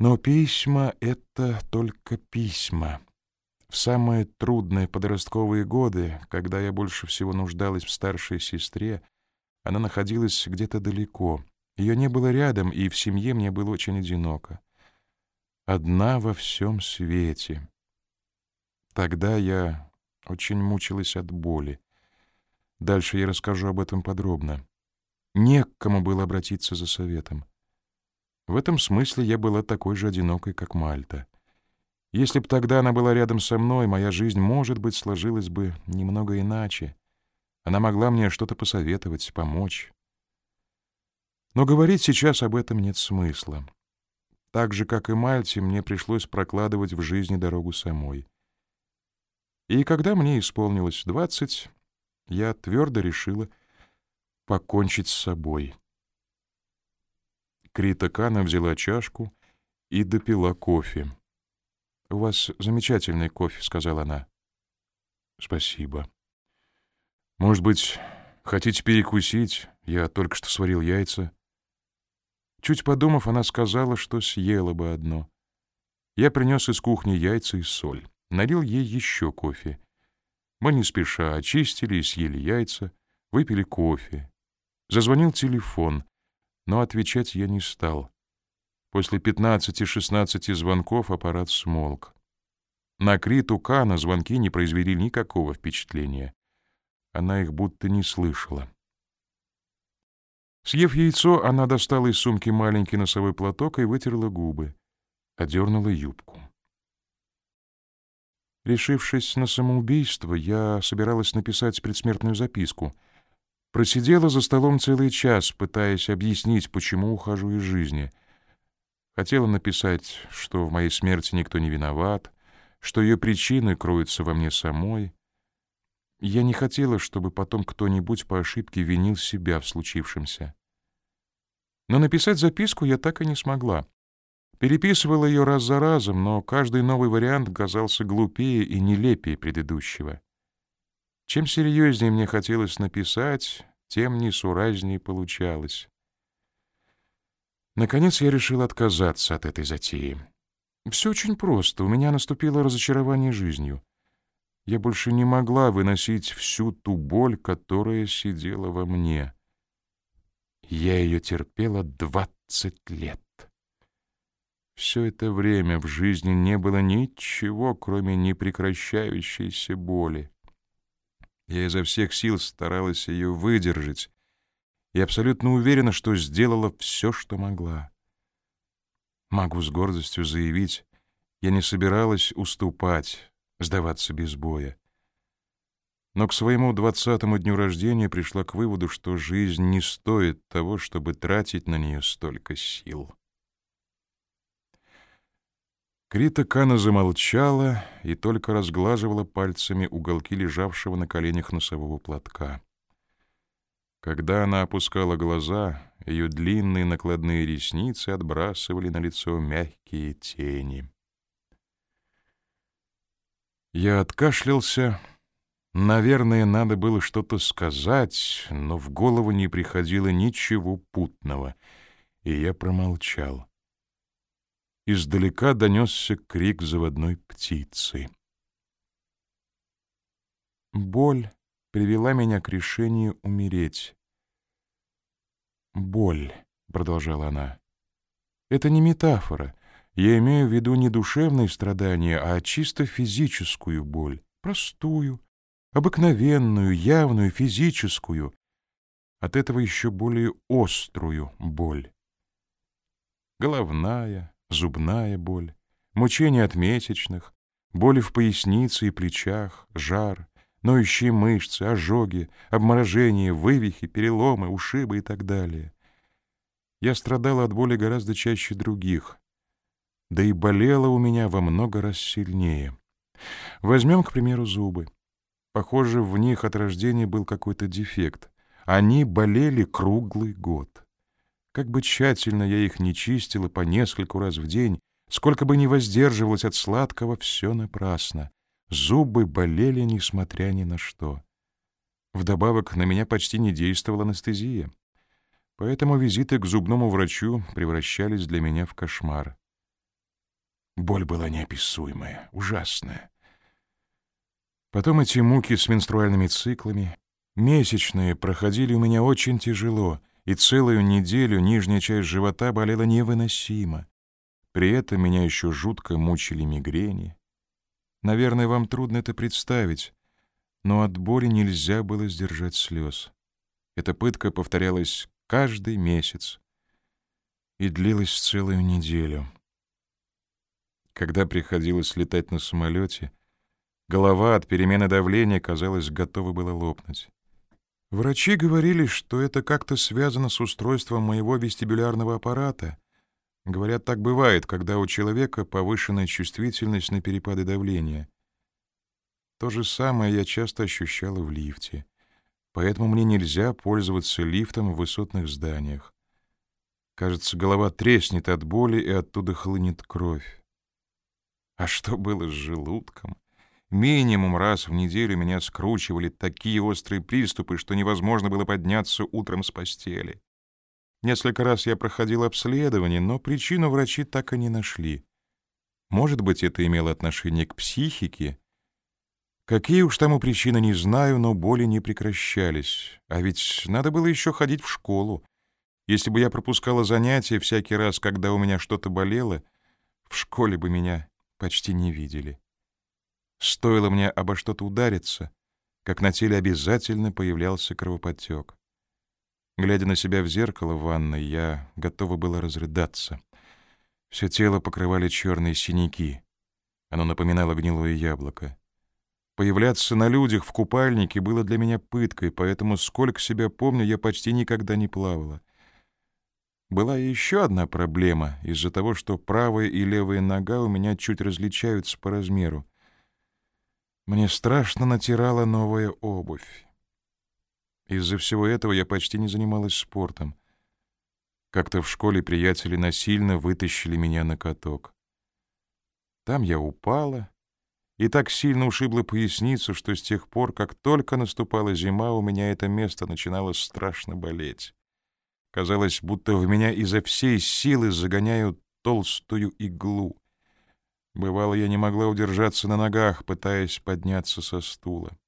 Но письма — это только письма. В самые трудные подростковые годы, когда я больше всего нуждалась в старшей сестре, она находилась где-то далеко. Ее не было рядом, и в семье мне было очень одиноко. Одна во всем свете. Тогда я очень мучилась от боли. Дальше я расскажу об этом подробно. Не было обратиться за советом. В этом смысле я была такой же одинокой, как Мальта. Если б тогда она была рядом со мной, моя жизнь, может быть, сложилась бы немного иначе. Она могла мне что-то посоветовать, помочь. Но говорить сейчас об этом нет смысла. Так же, как и Мальте, мне пришлось прокладывать в жизни дорогу самой. И когда мне исполнилось двадцать, я твердо решила покончить с собой. Крита Кана взяла чашку и допила кофе. «У вас замечательный кофе», — сказала она. «Спасибо. Может быть, хотите перекусить? Я только что сварил яйца». Чуть подумав, она сказала, что съела бы одно. Я принес из кухни яйца и соль. Налил ей еще кофе. Мы не спеша очистили и съели яйца, выпили кофе. Зазвонил телефон, но отвечать я не стал. После 15-16 звонков аппарат смолк. На Криту Кана звонки не произвели никакого впечатления. Она их будто не слышала. Съев яйцо, она достала из сумки маленький носовой платок и вытерла губы, одернула юбку. Решившись на самоубийство, я собиралась написать предсмертную записку. Просидела за столом целый час, пытаясь объяснить, почему ухожу из жизни. Хотела написать, что в моей смерти никто не виноват, что ее причины кроются во мне самой. Я не хотела, чтобы потом кто-нибудь по ошибке винил себя в случившемся. Но написать записку я так и не смогла. Переписывала ее раз за разом, но каждый новый вариант казался глупее и нелепее предыдущего. Чем серьезнее мне хотелось написать, тем несуразнее получалось. Наконец я решил отказаться от этой затеи. Все очень просто. У меня наступило разочарование жизнью. Я больше не могла выносить всю ту боль, которая сидела во мне. Я ее терпела двадцать лет. Все это время в жизни не было ничего, кроме непрекращающейся боли. Я изо всех сил старалась ее выдержать, и абсолютно уверена, что сделала все, что могла. Могу с гордостью заявить, я не собиралась уступать, сдаваться без боя. Но к своему двадцатому дню рождения пришла к выводу, что жизнь не стоит того, чтобы тратить на нее столько сил. Крита Кана замолчала и только разглаживала пальцами уголки лежавшего на коленях носового платка. Когда она опускала глаза, ее длинные накладные ресницы отбрасывали на лицо мягкие тени. Я откашлялся. Наверное, надо было что-то сказать, но в голову не приходило ничего путного, и я промолчал. Издалека донесся крик заводной птицы. Боль привела меня к решению умереть. «Боль», — продолжала она, — «это не метафора. Я имею в виду не душевные страдания, а чисто физическую боль, простую, обыкновенную, явную, физическую, от этого еще более острую боль. Головная, зубная боль, мучение от месячных, боли в пояснице и плечах, жар, ноющие мышцы, ожоги, обморожения, вывихи, переломы, ушибы и так далее. Я страдала от боли гораздо чаще других, да и болела у меня во много раз сильнее. Возьмем, к примеру, зубы. Похоже, в них от рождения был какой-то дефект. Они болели круглый год. Как бы тщательно я их не чистила по нескольку раз в день, сколько бы ни воздерживалась от сладкого, все напрасно. Зубы болели, несмотря ни на что. Вдобавок на меня почти не действовала анестезия. Поэтому визиты к зубному врачу превращались для меня в кошмар. Боль была неописуемая, ужасная. Потом эти муки с менструальными циклами. Месячные проходили у меня очень тяжело, и целую неделю нижняя часть живота болела невыносимо. При этом меня еще жутко мучили мигрени. Наверное, вам трудно это представить, но от боли нельзя было сдержать слез. Эта пытка повторялась каждый месяц и длилась целую неделю. Когда приходилось летать на самолете, голова от перемены давления, казалось, готова была лопнуть. Врачи говорили, что это как-то связано с устройством моего вестибулярного аппарата. Говорят, так бывает, когда у человека повышенная чувствительность на перепады давления. То же самое я часто ощущала в лифте. Поэтому мне нельзя пользоваться лифтом в высотных зданиях. Кажется, голова треснет от боли, и оттуда хлынет кровь. А что было с желудком? Минимум раз в неделю меня скручивали такие острые приступы, что невозможно было подняться утром с постели. Несколько раз я проходил обследование, но причину врачи так и не нашли. Может быть, это имело отношение к психике? Какие уж тому причины, не знаю, но боли не прекращались. А ведь надо было еще ходить в школу. Если бы я пропускала занятия всякий раз, когда у меня что-то болело, в школе бы меня почти не видели. Стоило мне обо что-то удариться, как на теле обязательно появлялся кровоподтек. Глядя на себя в зеркало в ванной, я готова была разрыдаться. Все тело покрывали черные синяки. Оно напоминало гнилое яблоко. Появляться на людях в купальнике было для меня пыткой, поэтому, сколько себя помню, я почти никогда не плавала. Была и еще одна проблема из-за того, что правая и левая нога у меня чуть различаются по размеру. Мне страшно натирала новая обувь. Из-за всего этого я почти не занималась спортом. Как-то в школе приятели насильно вытащили меня на каток. Там я упала и так сильно ушибла поясницу, что с тех пор, как только наступала зима, у меня это место начинало страшно болеть. Казалось, будто в меня изо всей силы загоняют толстую иглу. Бывало, я не могла удержаться на ногах, пытаясь подняться со стула.